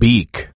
beak.